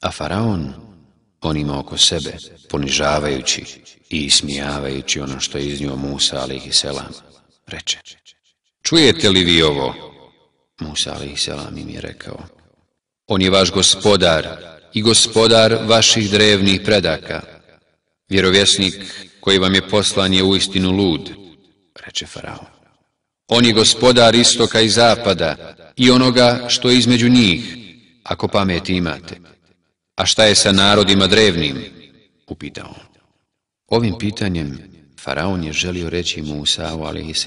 A Faraon, on ima oko sebe, ponižavajući i ismijavajući ono što je iznio Musa, selam, reče. Čujete li vi ovo? Musa, selam, im je rekao. On je vaš gospodar i gospodar vaših drevnih predaka. Vjerovjesnik koji vam je poslan je uistinu lud, reče Faraon. On je gospodar istoka i zapada i onoga što je između njih, ako pamet imate. A šta je sa narodima drevnim? Upitao. Ovim pitanjem Faraon je želio reći Musa'u a.s.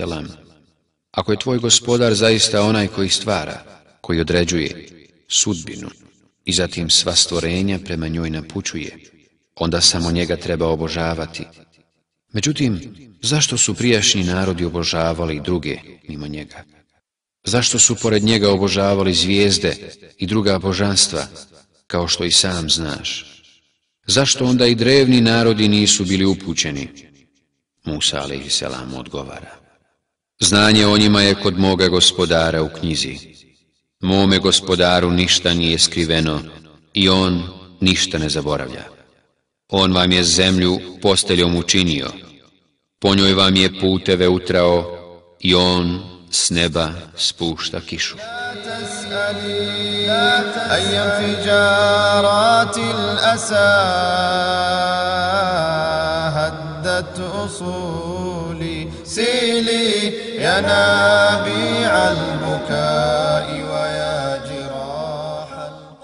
Ako je tvoj gospodar zaista onaj koji stvara, koji određuje sudbinu i zatim sva stvorenja prema njoj napućuje, onda samo njega treba obožavati. Međutim, zašto su prijašnji narodi obožavali druge mimo njega? Zašto su pored njega obožavali zvijezde i druga božanstva, kao što i sam znaš? Zašto onda i drevni narodi nisu bili upućeni? Musa a.s. odgovara. Znanje o njima je kod moga gospodara u knjizi. Mome gospodaru ništa nije skriveno i on ništa ne zaboravlja. On vam je zemlju posteljom učinio, po njoj vam je puteve utrao i on s neba spušta kišu.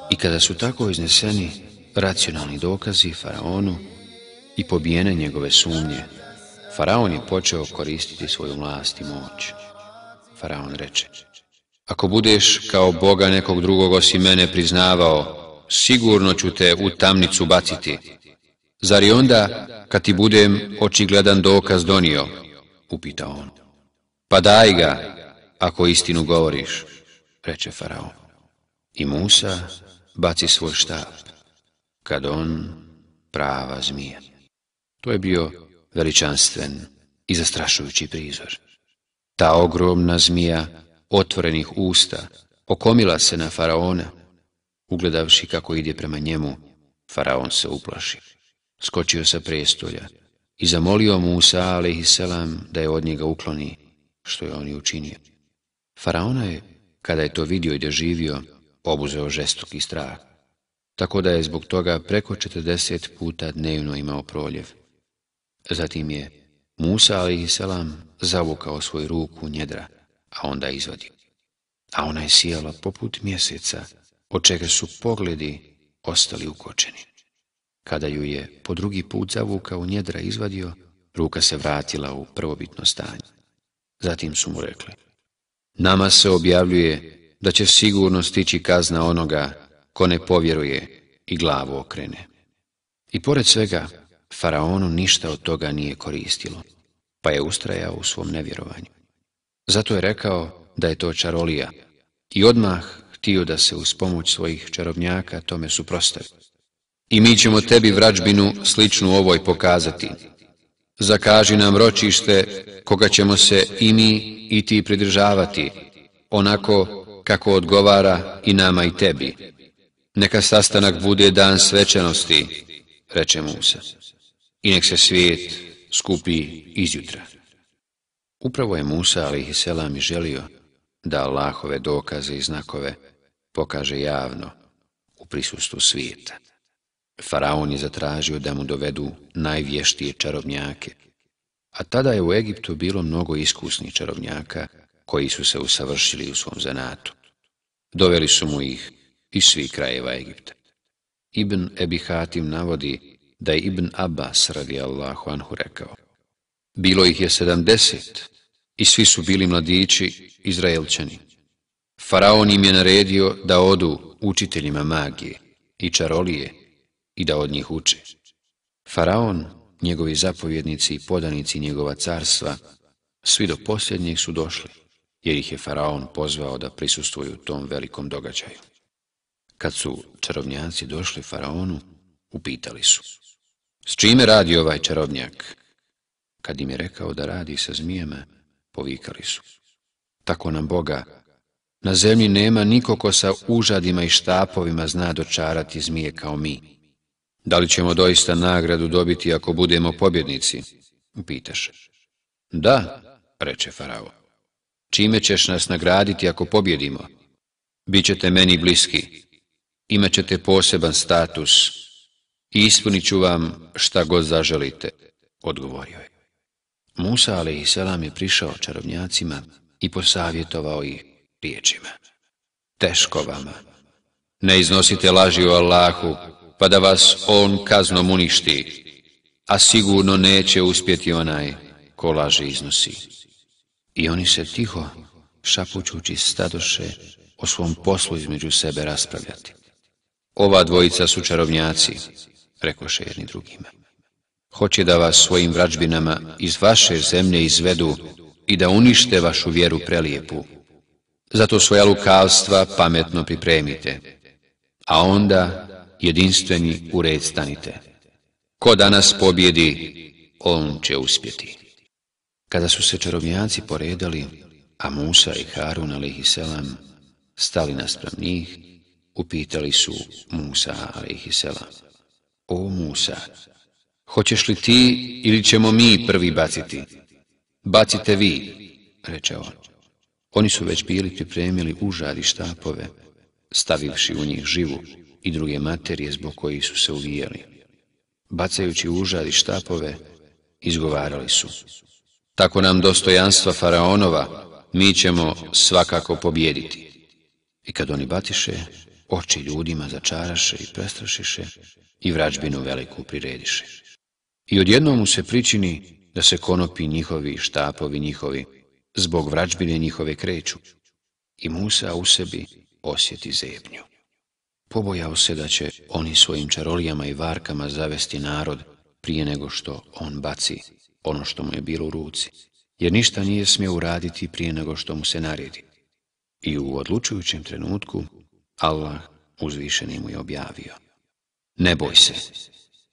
I kada su tako izneseni racionalni dokazi Faraonu i pobijene njegove sumnje, Faraon je počeo koristiti svoju vlast i moć. Faraon reče, ako budeš kao Boga nekog drugog osim mene priznavao, sigurno ću te u tamnicu baciti. Zar i onda, kad ti budem očigledan dokaz donio? Upita on. Pa daj ga, ako istinu govoriš, reče Faraon. I Musa baci svoj štab, kad on prava zmija. To je bio veličanstven i zastrašujući prizor. Ta ogromna zmija otvorenih usta okomila se na faraona. Ugledavši kako ide prema njemu, faraon se uplaši. Skočio sa prestolja i zamolio Musa a.s. da je od njega ukloni, što je on i učinio. Faraona je, kada je to vidio i doživio, obuzeo žestoki strah, tako da je zbog toga preko četrdeset puta dnevno imao proljev. Zatim je Musa a.s. zavukao svoju ruku u njedra, a onda izvadio. A ona je sijala poput mjeseca, od čega su pogledi ostali ukočeni. Kada ju je po drugi put zavukao u njedra izvadio, ruka se vratila u prvobitno stanje. Zatim su mu rekli, nama se objavljuje da će sigurno stići kazna onoga ko ne povjeruje i glavu okrene. I pored svega, Faraonu ništa od toga nije koristilo, pa je ustrajao u svom nevjerovanju. Zato je rekao da je to čarolija i odmah htio da se uz pomoć svojih čarobnjaka tome suprostavi. I mi ćemo tebi vrađbinu sličnu ovoj pokazati. Zakaži nam ročište koga ćemo se i mi i ti pridržavati, onako kako odgovara i nama i tebi. Neka sastanak bude dan svečanosti, reče Musa i nek se svijet skupi izjutra. Upravo je Musa a.s. želio da Allahove dokaze i znakove pokaže javno u prisustvu svijeta. Faraon je zatražio da mu dovedu najvještije čarobnjake, a tada je u Egiptu bilo mnogo iskusnih čarobnjaka koji su se usavršili u svom zanatu. Doveli su mu ih iz svih krajeva Egipta. Ibn Ebi Hatim navodi da je Ibn Abbas radijallahu anhu rekao. Bilo ih je sedamdeset i svi su bili mladići Izraelčani. Faraon im je naredio da odu učiteljima magije i čarolije i da od njih uče. Faraon, njegovi zapovjednici i podanici njegova carstva, svi do posljednjih su došli, jer ih je Faraon pozvao da prisustuju tom velikom događaju. Kad su čarovnjaci došli Faraonu, upitali su. S čime radi ovaj čarobnjak? Kad im je rekao da radi sa zmijema, povikali su. Tako nam Boga, Na zemlji nema niko ko sa užadima i štapovima zna dočarati zmije kao mi. Da li ćemo doista nagradu dobiti ako budemo pobjednici? Upitaše. Da, reče Farao. Čime ćeš nas nagraditi ako pobjedimo? Bićete meni bliski, imat ćete poseban status ispunit ću vam šta god zaželite, odgovorio je. Musa, selam, je prišao čarobnjacima i posavjetovao ih riječima. Teško vama. Ne iznosite laži o Allahu, pa da vas on kaznom uništi, a sigurno neće uspjeti onaj ko laži iznosi. I oni se tiho, šapućući stadoše, o svom poslu između sebe raspravljati. Ova dvojica su čarobnjaci, rekoše jedni drugima. Hoće da vas svojim vrađbinama iz vaše zemlje izvedu i da unište vašu vjeru prelijepu. Zato svoja lukavstva pametno pripremite, a onda jedinstveni u red stanite. Ko danas pobjedi, on će uspjeti. Kada su se čarobnjaci poredali, a Musa i Harun a.s. stali naspram njih, upitali su Musa a.s. O Musa, hoćeš li ti ili ćemo mi prvi baciti? Bacite vi, reče on. Oni su već bili pripremili užadi štapove, stavivši u njih živu i druge materije zbog kojih su se uvijeli. Bacajući užadi štapove, izgovarali su. Tako nam dostojanstva faraonova, mi ćemo svakako pobjediti. I kad oni batiše, oči ljudima začaraše i prestrašiše i vrađbinu veliku prirediše. I odjednom mu se pričini da se konopi njihovi, štapovi njihovi, zbog vrađbine njihove kreću. I Musa u sebi osjeti zebnju. Pobojao se da će oni svojim čarolijama i varkama zavesti narod prije nego što on baci ono što mu je bilo u ruci, jer ništa nije smio uraditi prije nego što mu se naredi. I u odlučujućem trenutku Allah uzvišeni mu je objavio. Ne boj se,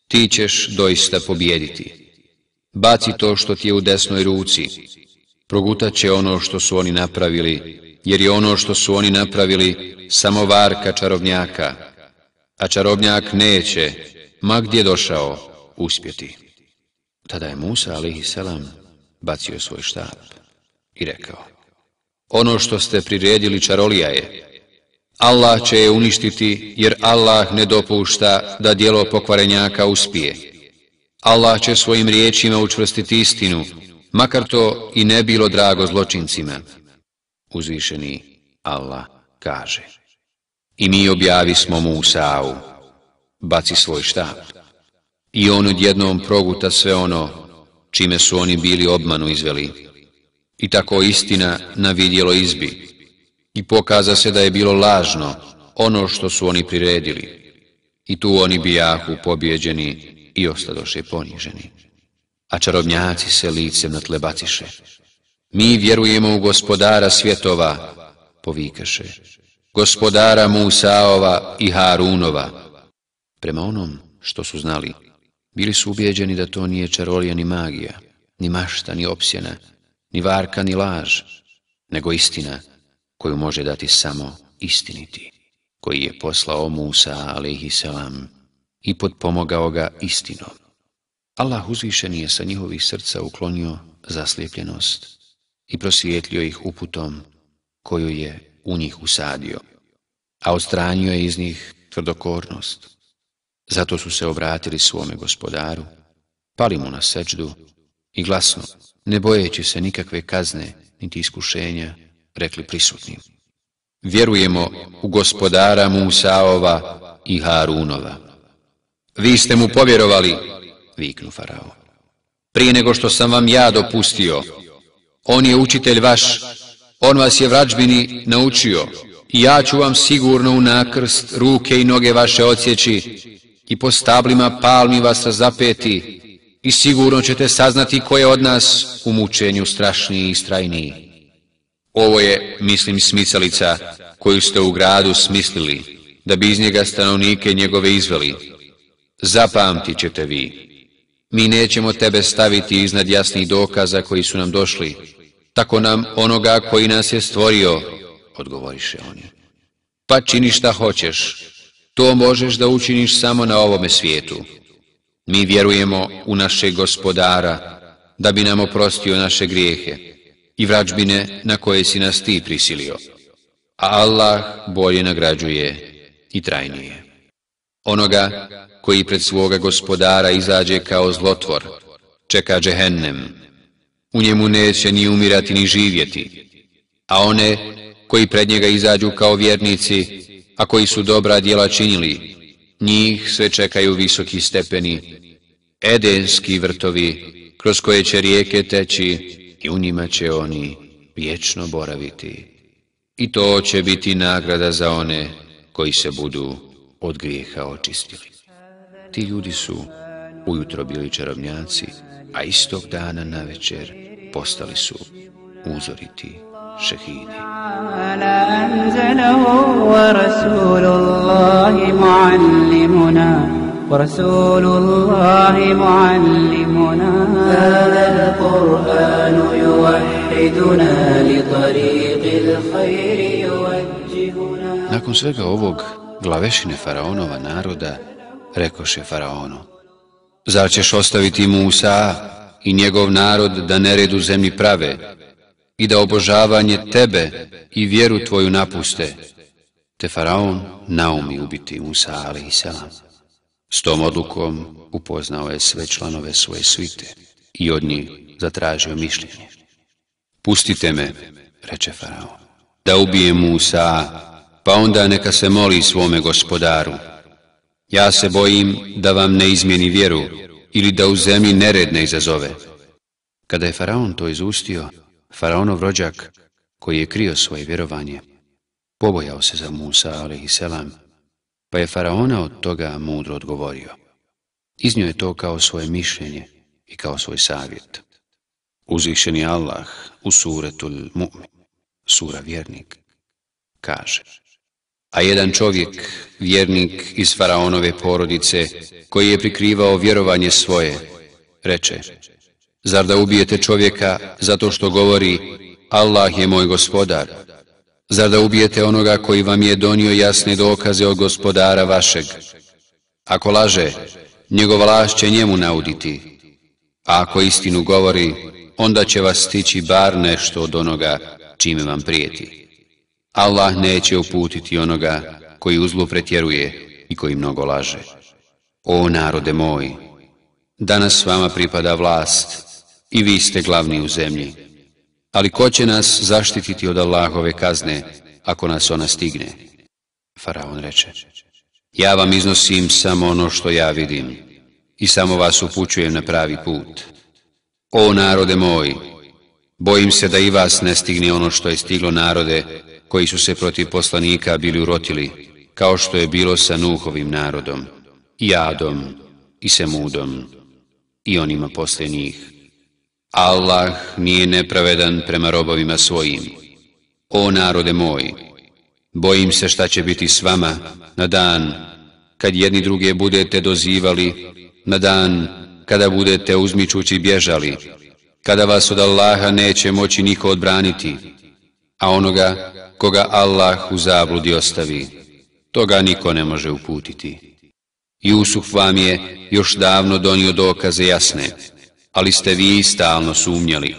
ti ćeš doista pobjediti. Baci to što ti je u desnoj ruci. Progutat će ono što su oni napravili, jer je ono što su oni napravili samo varka čarobnjaka, a čarobnjak neće, ma gdje došao, uspjeti. Tada je Musa, selam, bacio svoj štap i rekao, ono što ste priredili čarolija je, Allah će je uništiti jer Allah ne dopušta da dijelo pokvarenjaka uspije. Allah će svojim riječima učvrstiti istinu, makar to i ne bilo drago zločincima. Uzvišeni Allah kaže. I mi objavi smo Musa'u, baci svoj štap. I on odjednom proguta sve ono čime su oni bili obmanu izveli. I tako istina na vidjelo izbi i pokaza se da je bilo lažno ono što su oni priredili. I tu oni bijahu pobjeđeni i ostadoše poniženi. A čarobnjaci se licem na tle baciše. Mi vjerujemo u gospodara svjetova, povikaše. Gospodara Musaova i Harunova. Prema onom što su znali, bili su ubijeđeni da to nije čarolija ni magija, ni mašta, ni opsjena, ni varka, ni laž, nego istina, koju može dati samo istiniti, koji je poslao Musa, alaihissalam, i podpomogao ga istinom. Allah uzvišen je sa njihovih srca uklonio zaslijepljenost i prosvijetlio ih uputom koju je u njih usadio, a odstranio je iz njih tvrdokornost. Zato su se obratili svome gospodaru, pali mu na sečdu i glasno, ne bojeći se nikakve kazne niti iskušenja, rekli prisutni. Vjerujemo u gospodara Musaova i Harunova. Vi ste mu povjerovali, viknu Farao. Prije nego što sam vam ja dopustio, on je učitelj vaš, on vas je vrađbini naučio i ja ću vam sigurno u nakrst ruke i noge vaše odsjeći i po stablima palmi vas zapeti i sigurno ćete saznati ko je od nas u mučenju strašniji i strajniji. Ovo je, mislim, smicalica koju ste u gradu smislili, da bi iz njega stanovnike njegove izveli. Zapamtit ćete vi. Mi nećemo tebe staviti iznad jasnih dokaza koji su nam došli. Tako nam onoga koji nas je stvorio odgovoriše oni. Pa čini šta hoćeš, to možeš da učiniš samo na ovome svijetu. Mi vjerujemo u našeg gospodara, da bi nam oprostio naše grijehe i vrađbine na koje si nas ti prisilio. A Allah bolje nagrađuje i trajnije. Onoga koji pred svoga gospodara izađe kao zlotvor, čeka džehennem. U njemu neće ni umirati ni živjeti. A one koji pred njega izađu kao vjernici, a koji su dobra djela činili, njih sve čekaju visoki stepeni, edenski vrtovi, kroz koje će rijeke teći i u njima će oni vječno boraviti. I to će biti nagrada za one koji se budu od grijeha očistili. Ti ljudi su ujutro bili čarobnjaci, a istog dana na večer postali su uzoriti šehidi. ورسول الله معلمنا هذا القرآن يوحدنا لطريق الخير يوجهنا Nakon svega ovog, glavešine faraonova naroda rekoše faraonu, zar ćeš ostaviti Musa i njegov narod da nered u zemlji prave i da obožavanje tebe i vjeru tvoju napuste? Te faraon naumi ubiti Musa, ali i selam. S tom odlukom upoznao je sve članove svoje svite i od njih zatražio mišljenje. Pustite me, reče faraon, da ubijem Musa, pa onda neka se moli svome gospodaru. Ja se bojim da vam ne izmjeni vjeru ili da u zemlji nered ne izazove. Kada je faraon to izustio, faraonov rođak, koji je krio svoje vjerovanje, pobojao se za Musa, i selam, pa je faraona od toga mudro odgovorio. Iznio je to kao svoje mišljenje i kao svoj savjet. Uzvišeni Allah u suretul mu'min, sura vjernik, kaže A jedan čovjek, vjernik iz faraonove porodice, koji je prikrivao vjerovanje svoje, reče Zar da ubijete čovjeka zato što govori Allah je moj gospodar, Zar da ubijete onoga koji vam je donio jasne dokaze od gospodara vašeg? Ako laže, njegova laž će njemu nauditi. A ako istinu govori, onda će vas stići bar nešto od onoga čime vam prijeti. Allah neće uputiti onoga koji uzlu pretjeruje i koji mnogo laže. O narode moj, danas vama pripada vlast i vi ste glavni u zemlji. Ali ko će nas zaštititi od Allahove kazne, ako nas ona stigne? Faraon reče, ja vam iznosim samo ono što ja vidim i samo vas upućujem na pravi put. O narode moj, bojim se da i vas ne stigne ono što je stiglo narode koji su se protiv poslanika bili urotili, kao što je bilo sa Nuhovim narodom, i Adom, i Semudom, i onima poslije njih. Allah nije nepravedan prema robovima svojim. O narode moj, bojim se šta će biti s vama na dan kad jedni druge budete dozivali, na dan kada budete uzmičući bježali, kada vas od Allaha neće moći niko odbraniti, a onoga koga Allah u zabludi ostavi, toga niko ne može uputiti. Jusuf vam je još davno donio dokaze jasne, ali ste vi stalno sumnjali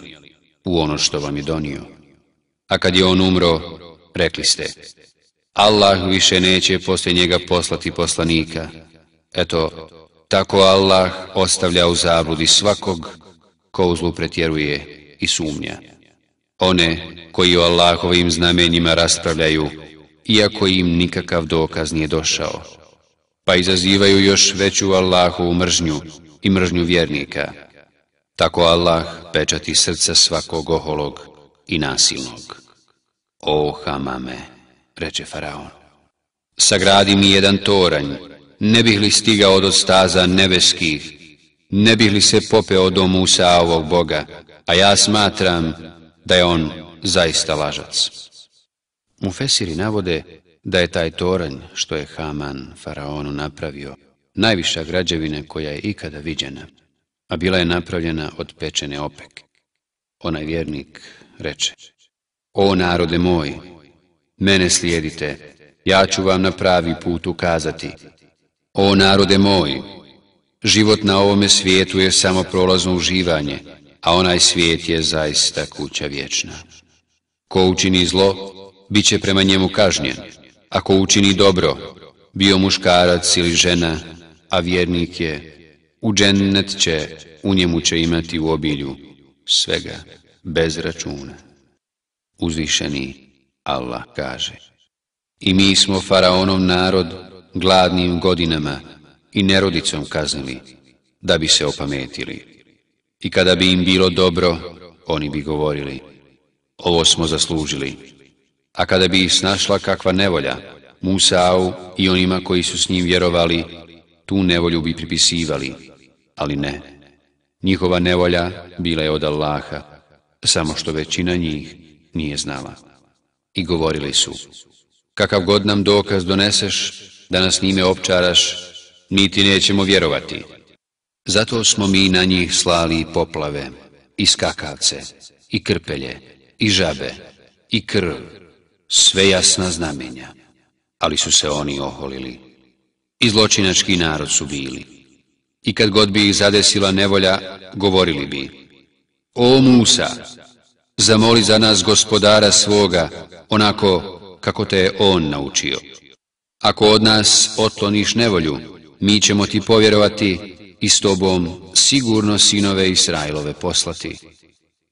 u ono što vam je donio. A kad je on umro, rekli ste, Allah više neće poslije njega poslati poslanika. Eto, tako Allah ostavlja u zabludi svakog ko uzlu pretjeruje i sumnja. One koji o Allahovim znamenjima raspravljaju, iako im nikakav dokaz nije došao, pa izazivaju još veću Allahovu mržnju i mržnju vjernika. Tako Allah pečati srca svakog oholog i nasilnog. O Hamame, reče Faraon, sagradi mi jedan toranj, ne bih li stigao od staza nebeskih, ne bih li se popeo do Musa ovog Boga, a ja smatram da je on zaista lažac. Mufesiri navode da je taj toranj što je Haman Faraonu napravio najviša građevina koja je ikada viđena a bila je napravljena od pečene opeke. Onaj vjernik reče, O narode moj, mene slijedite, ja ću vam na pravi put ukazati. O narode moj, život na ovome svijetu je samo prolazno uživanje, a onaj svijet je zaista kuća vječna. Ko učini zlo, bit će prema njemu kažnjen. Ako učini dobro, bio muškarac ili žena, a vjernik je, u džennet će, u njemu će imati u obilju svega, bez računa. Uzvišeni Allah kaže I mi smo faraonov narod gladnim godinama i nerodicom kaznili, da bi se opametili. I kada bi im bilo dobro, oni bi govorili, ovo smo zaslužili. A kada bi ih snašla kakva nevolja, Musau i onima koji su s njim vjerovali, tu nevolju bi pripisivali, ali ne. Njihova nevolja bila je od Allaha, samo što većina njih nije znala. I govorili su, kakav god nam dokaz doneseš, da nas njime opčaraš, niti nećemo vjerovati. Zato smo mi na njih slali poplave, i skakavce, i krpelje, i žabe, i krv, sve jasna znamenja. Ali su se oni oholili. I zločinački narod su bili. I kad god bi ih zadesila nevolja, govorili bi, O Musa, zamoli za nas gospodara svoga, onako kako te je on naučio. Ako od nas otloniš nevolju, mi ćemo ti povjerovati i s tobom sigurno sinove Israilove poslati.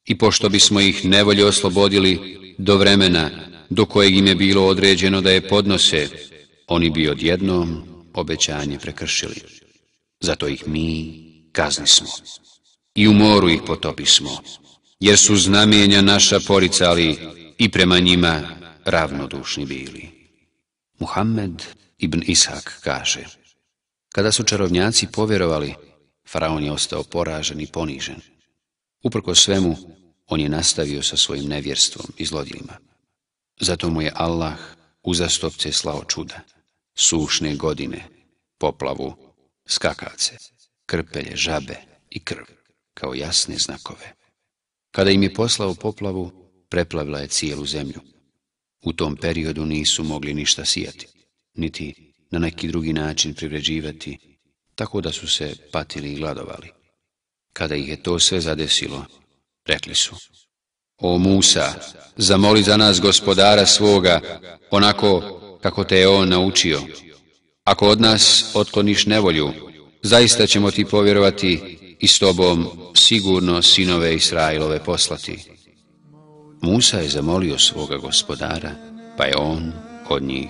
I pošto bismo ih nevolje oslobodili do vremena do kojeg im je bilo određeno da je podnose, oni bi odjednom obećanje prekršili. Zato ih mi kaznismo i u moru ih potopismo, jer su znamenja naša poricali i prema njima ravnodušni bili. Muhammed ibn Ishak kaže, kada su čarovnjaci povjerovali, faraon je ostao poražen i ponižen. Uprko svemu, on je nastavio sa svojim nevjerstvom i zlodjelima. Zato mu je Allah uzastopce slao čuda, sušne godine, poplavu, skakace, krpelje, žabe i krv, kao jasne znakove. Kada im je poslao poplavu, preplavila je cijelu zemlju. U tom periodu nisu mogli ništa sijati, niti na neki drugi način privređivati, tako da su se patili i gladovali. Kada ih je to sve zadesilo, rekli su, O Musa, zamoli za nas gospodara svoga, onako kako te je on naučio. Ako od nas otkloniš nevolju, zaista ćemo ti povjerovati i s tobom sigurno sinove Israilove poslati. Musa je zamolio svoga gospodara, pa je on od njih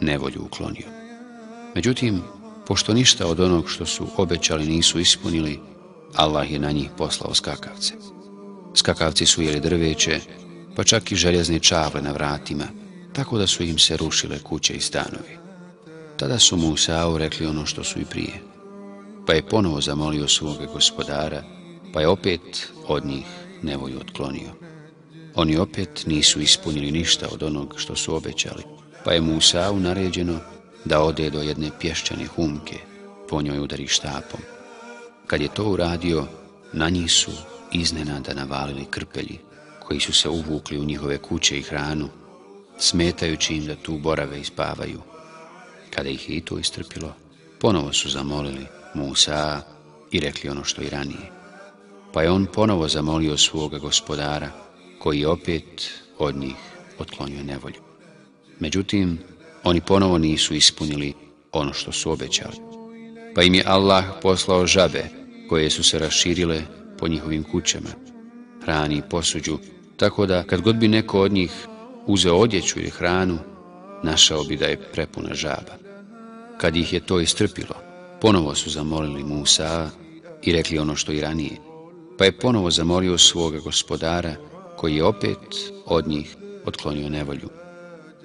nevolju uklonio. Međutim, pošto ništa od onog što su obećali nisu ispunili, Allah je na njih poslao skakavce. Skakavci su jeli drveće, pa čak i željezne čavle na vratima, tako da su im se rušile kuće i stanovi. Tada su mu Musa'u rekli ono što su i prije, pa je ponovo zamolio svoga gospodara, pa je opet od njih nevolju otklonio. Oni opet nisu ispunili ništa od onog što su obećali, pa je Musa'u naređeno da ode do jedne pješčane humke, po njoj udari štapom. Kad je to uradio, na njih su iznenada navalili krpelji, koji su se uvukli u njihove kuće i hranu, smetajući im da tu borave i spavaju. Kada ih je i to istrpilo, ponovo su zamolili Musa i rekli ono što i ranije. Pa je on ponovo zamolio svoga gospodara, koji opet od njih otklonio nevolju. Međutim, oni ponovo nisu ispunili ono što su obećali. Pa im je Allah poslao žabe koje su se raširile po njihovim kućama, hrani i posuđu, tako da kad god bi neko od njih uzeo odjeću ili hranu, našao bi da je prepuna žaba. Kad ih je to istrpilo, ponovo su zamolili Musa i rekli ono što i ranije, pa je ponovo zamolio svoga gospodara, koji je opet od njih otklonio nevolju.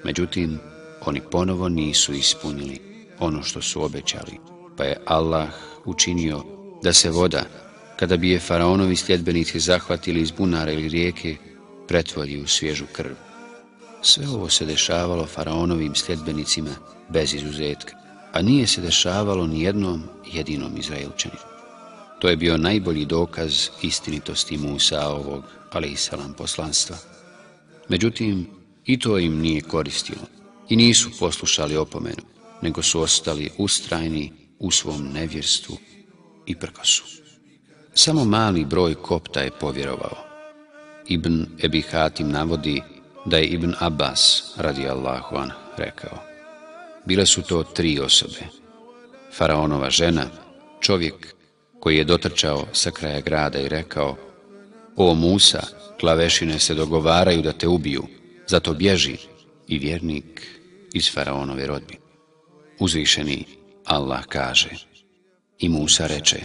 Međutim, oni ponovo nisu ispunili ono što su obećali, pa je Allah učinio da se voda, kada bi je faraonovi sljedbenici zahvatili iz bunara ili rijeke, pretvori u svježu krv. Sve ovo se dešavalo faraonovim sljedbenicima bez izuzetka, a nije se dešavalo ni jednom jedinom Izraelčaninu. To je bio najbolji dokaz istinitosti Musa ovog, ali i salam poslanstva. Međutim, I to im nije koristilo. I nisu poslušali opomenu, nego su ostali ustrajni u svom nevjerstvu i prkosu. Samo mali broj kopta je povjerovao. Ibn Ebi Hatim navodi da je Ibn Abbas, radi Allahu an, rekao. Bile su to tri osobe. Faraonova žena, čovjek koji je dotrčao sa kraja grada i rekao O Musa, klavešine se dogovaraju da te ubiju, zato bježi i vjernik iz Faraonove rodbi. Uzvišeni Allah kaže i Musa reče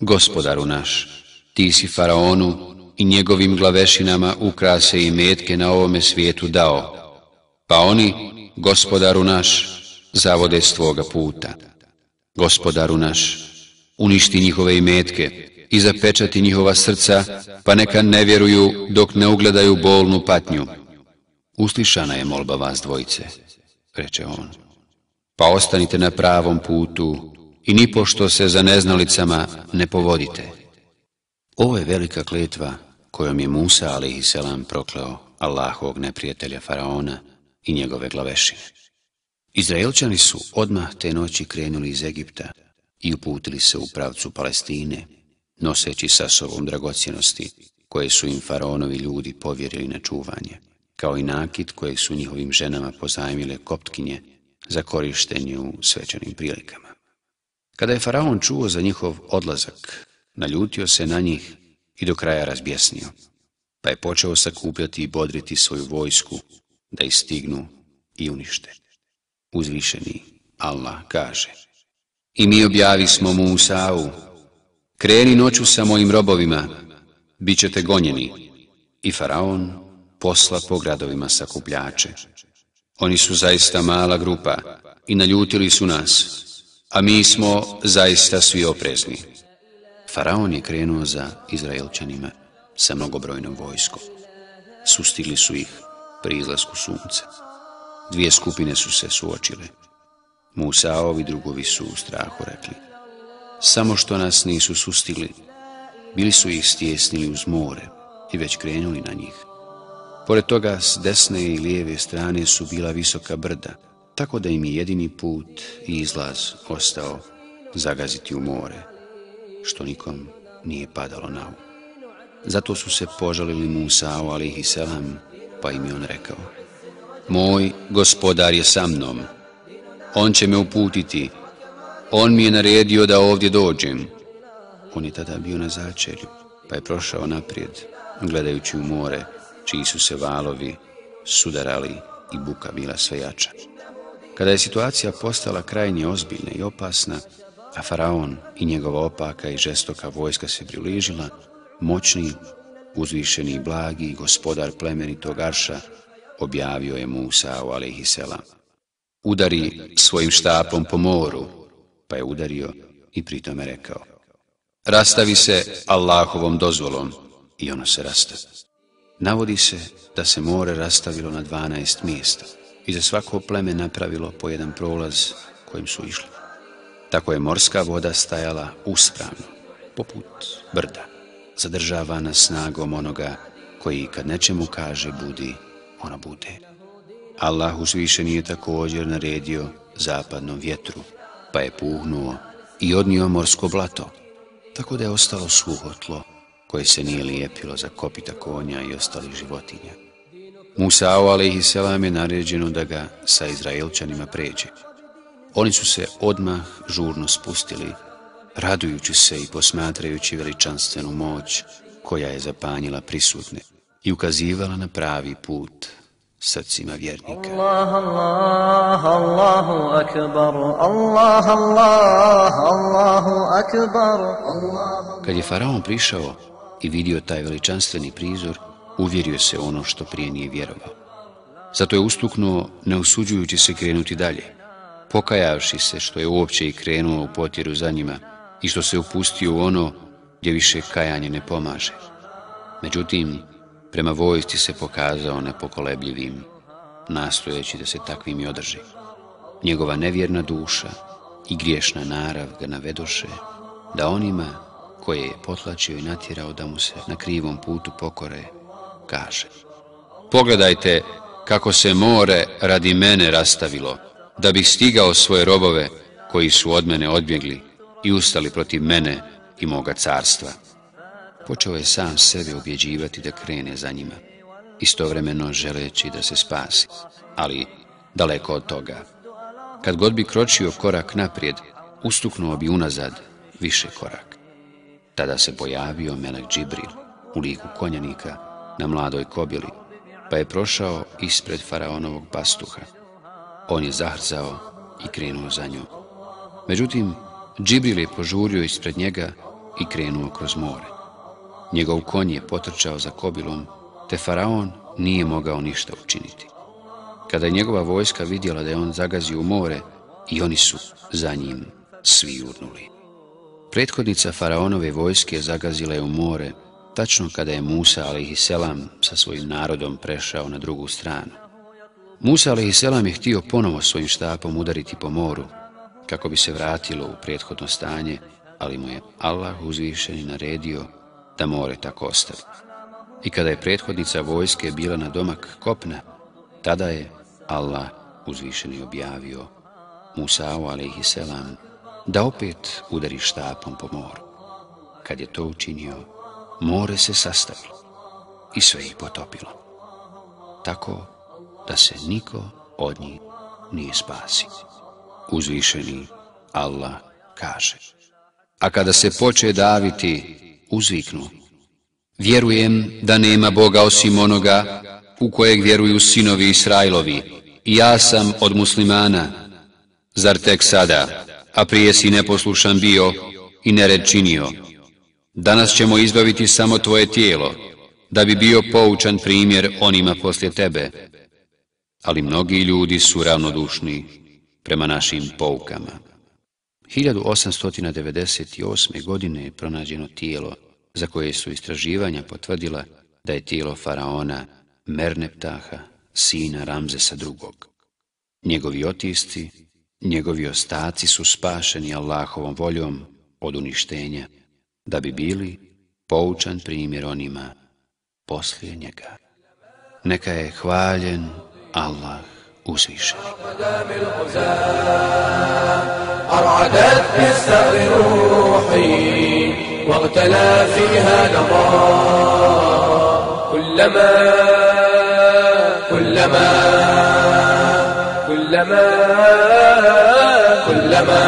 Gospodaru naš, ti si Faraonu i njegovim glavešinama ukrase i metke na ovome svijetu dao, pa oni, gospodaru naš, zavode s tvoga puta. Gospodaru naš, uništi njihove imetke i zapečati njihova srca, pa neka ne vjeruju dok ne ugledaju bolnu patnju. Uslišana je molba vas dvojice, reče on. Pa ostanite na pravom putu i nipošto se za neznalicama ne povodite. Ovo je velika kletva kojom je Musa a.s. prokleo Allahovog neprijatelja Faraona i njegove glavešine. Izraelčani su odmah te noći krenuli iz Egipta i uputili se u pravcu Palestine, noseći sa sobom dragocjenosti koje su im faraonovi ljudi povjerili na čuvanje, kao i nakit kojeg su njihovim ženama pozajmile koptkinje za korištenje u svečanim prilikama. Kada je faraon čuo za njihov odlazak, naljutio se na njih i do kraja razbjesnio, pa je počeo sakupljati i bodriti svoju vojsku da ih stignu i unište. Uzvišeni Allah kaže I mi objavi smo Musa'u, kreni noću sa mojim robovima, bit ćete gonjeni. I faraon posla po gradovima sakupljače. Oni su zaista mala grupa i naljutili su nas, a mi smo zaista svi oprezni. Faraon je krenuo za Izraelčanima sa mnogobrojnom vojskom. Sustigli su ih pri izlasku sunca. Dvije skupine su se suočile. Musaovi drugovi su u strahu rekli. Samo što nas nisu sustigli, bili su ih stjesnili uz more i već krenuli na njih. Pored toga, s desne i lijeve strane su bila visoka brda, tako da im je jedini put i izlaz ostao zagaziti u more, što nikom nije padalo na um. Zato su se požalili Musa'u alihi selam, pa im je on rekao, Moj gospodar je sa mnom, on će me uputiti, on mi je naredio da ovdje dođem. On je tada bio na začelju, pa je prošao naprijed, gledajući u more, čiji su se valovi sudarali i buka bila sve jača. Kada je situacija postala krajnje ozbiljna i opasna, a faraon i njegova opaka i žestoka vojska se približila, moćni, uzvišeni i blagi gospodar plemenitog Arša objavio je Musa u alaihisselam. Udari svojim štapom po moru, pa je udario i pritome rekao. Rastavi se Allahovom dozvolom i ono se rastavi. Navodi se da se more rastavilo na 12 mjesta i za svako pleme napravilo po jedan prolaz kojim su išli. Tako je morska voda stajala uspravno, poput brda, zadržavana snagom onoga koji kad nečemu kaže budi, ono bude. Allah uzvišen je također naredio zapadnom vjetru, pa je puhnuo i odnio morsko blato, tako da je ostalo suho tlo koje se nije lijepilo za kopita konja i ostalih životinja. Musa'u a.s. je naređeno da ga sa Izraelčanima pređe. Oni su se odmah žurno spustili, radujući se i posmatrajući veličanstvenu moć koja je zapanjila prisutne i ukazivala na pravi put srcima vjernika. Allah, Allah, Allahu akbar, Allah, Allah, Allahu akbar. Kad je faraon prišao i vidio taj veličanstveni prizor, uvjerio se ono što prije nije vjerovao. Zato je ustuknuo, ne usuđujući se krenuti dalje, pokajavši se što je uopće i krenuo u potjeru za njima i što se upustio u ono gdje više kajanje ne pomaže. Međutim, prema vojsci se pokazao nepokolebljivim, nastojeći da se takvim i održi. Njegova nevjerna duša i griješna narav ga navedoše da onima koje je potlačio i natjerao da mu se na krivom putu pokore, kaže Pogledajte kako se more radi mene rastavilo, da bih stigao svoje robove koji su od mene odbjegli i ustali protiv mene i moga carstva. Počeo je sam sebe ubjeđivati da krene za njima, istovremeno želeći da se spasi, ali daleko od toga. Kad god bi kročio korak naprijed, ustuknuo bi unazad više korak. Tada se pojavio Melek Džibril u liku konjanika na mladoj kobili, pa je prošao ispred faraonovog pastuha. On je zahrzao i krenuo za njom. Međutim, Džibril je požurio ispred njega i krenuo kroz more. Njegov konj je potrčao za kobilom, te faraon nije mogao ništa učiniti. Kada je njegova vojska vidjela da je on zagazio u more, i oni su za njim svi urnuli. Prethodnica faraonove vojske zagazila je u more, tačno kada je Musa a.s. sa svojim narodom prešao na drugu stranu. Musa a.s. je htio ponovo svojim štapom udariti po moru, kako bi se vratilo u prethodno stanje, ali mu je Allah uzvišeni naredio da more tako ostavi. I kada je prethodnica vojske bila na domak kopna, tada je Allah uzvišeni objavio Musa'u a.s. da opet udari štapom po moru. Kad je to učinio, more se sastavilo i sve ih potopilo. Tako da se niko od njih nije spasi. Uzvišeni Allah kaže. A kada se poče daviti, uzviknu. Vjerujem da nema Boga osim onoga u kojeg vjeruju sinovi Israilovi i ja sam od muslimana. Zar tek sada, a prije si neposlušan bio i nered činio? Danas ćemo izbaviti samo tvoje tijelo, da bi bio poučan primjer onima poslije tebe. Ali mnogi ljudi su ravnodušni prema našim poukama. 1898. godine je pronađeno tijelo za koje su istraživanja potvrdila da je tijelo faraona Merneptaha, sina Ramzesa II. Njegovi otisti, njegovi ostaci su spašeni Allahovom voljom od uništenja, da bi bili poučan primjer onima poslije njega. Neka je hvaljen Allah uzvišen. أرعدت بالثأر روحي واغتلى فيها نظى كلما كلما كلما كلما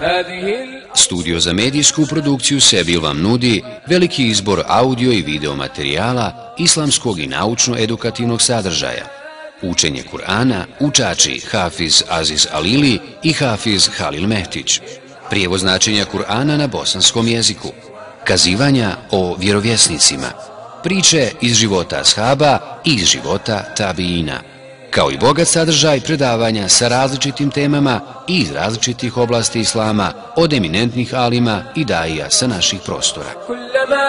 هذه Studio za medijsku produkciju Sebil vam nudi veliki izbor audio i video materijala islamskog i naučno-edukativnog sadržaja. Učenje Kur'ana učači Hafiz Aziz Alili i Hafiz Halil Mehtić. Prijevo značenja Kur'ana na bosanskom jeziku. Kazivanja o vjerovjesnicima. Priče iz života ashaba i iz života tabiina. Kao i bogat sadržaj predavanja sa različitim temama i iz različitih oblasti islama od eminentnih alima i daija sa naših prostora. Kullama.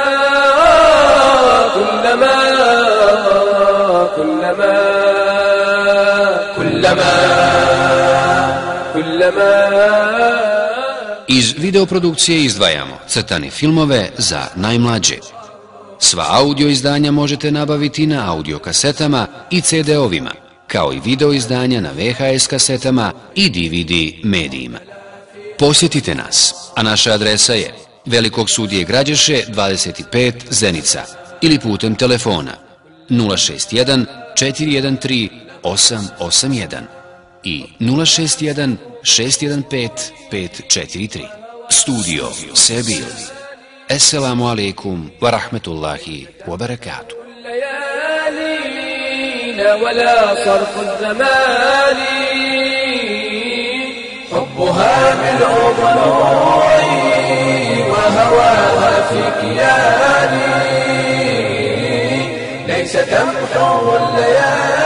Iz videoprodukcije izdvajamo crtane filmove za najmlađe. Sva audio izdanja možete nabaviti na audio kasetama i CD-ovima, kao i video izdanja na VHS kasetama i DVD medijima. Posjetite nas, a naša adresa je Velikog sudije Građeše 25 Zenica ili putem telefona 061 413 881 i 061 615 543. Studio Sebil. Assalamu alaikum wa rahmetullahi wa barakatuh. ولا صرف الزمان حبها بالعضلوع وهواها في كياني ليس تمحو الليالي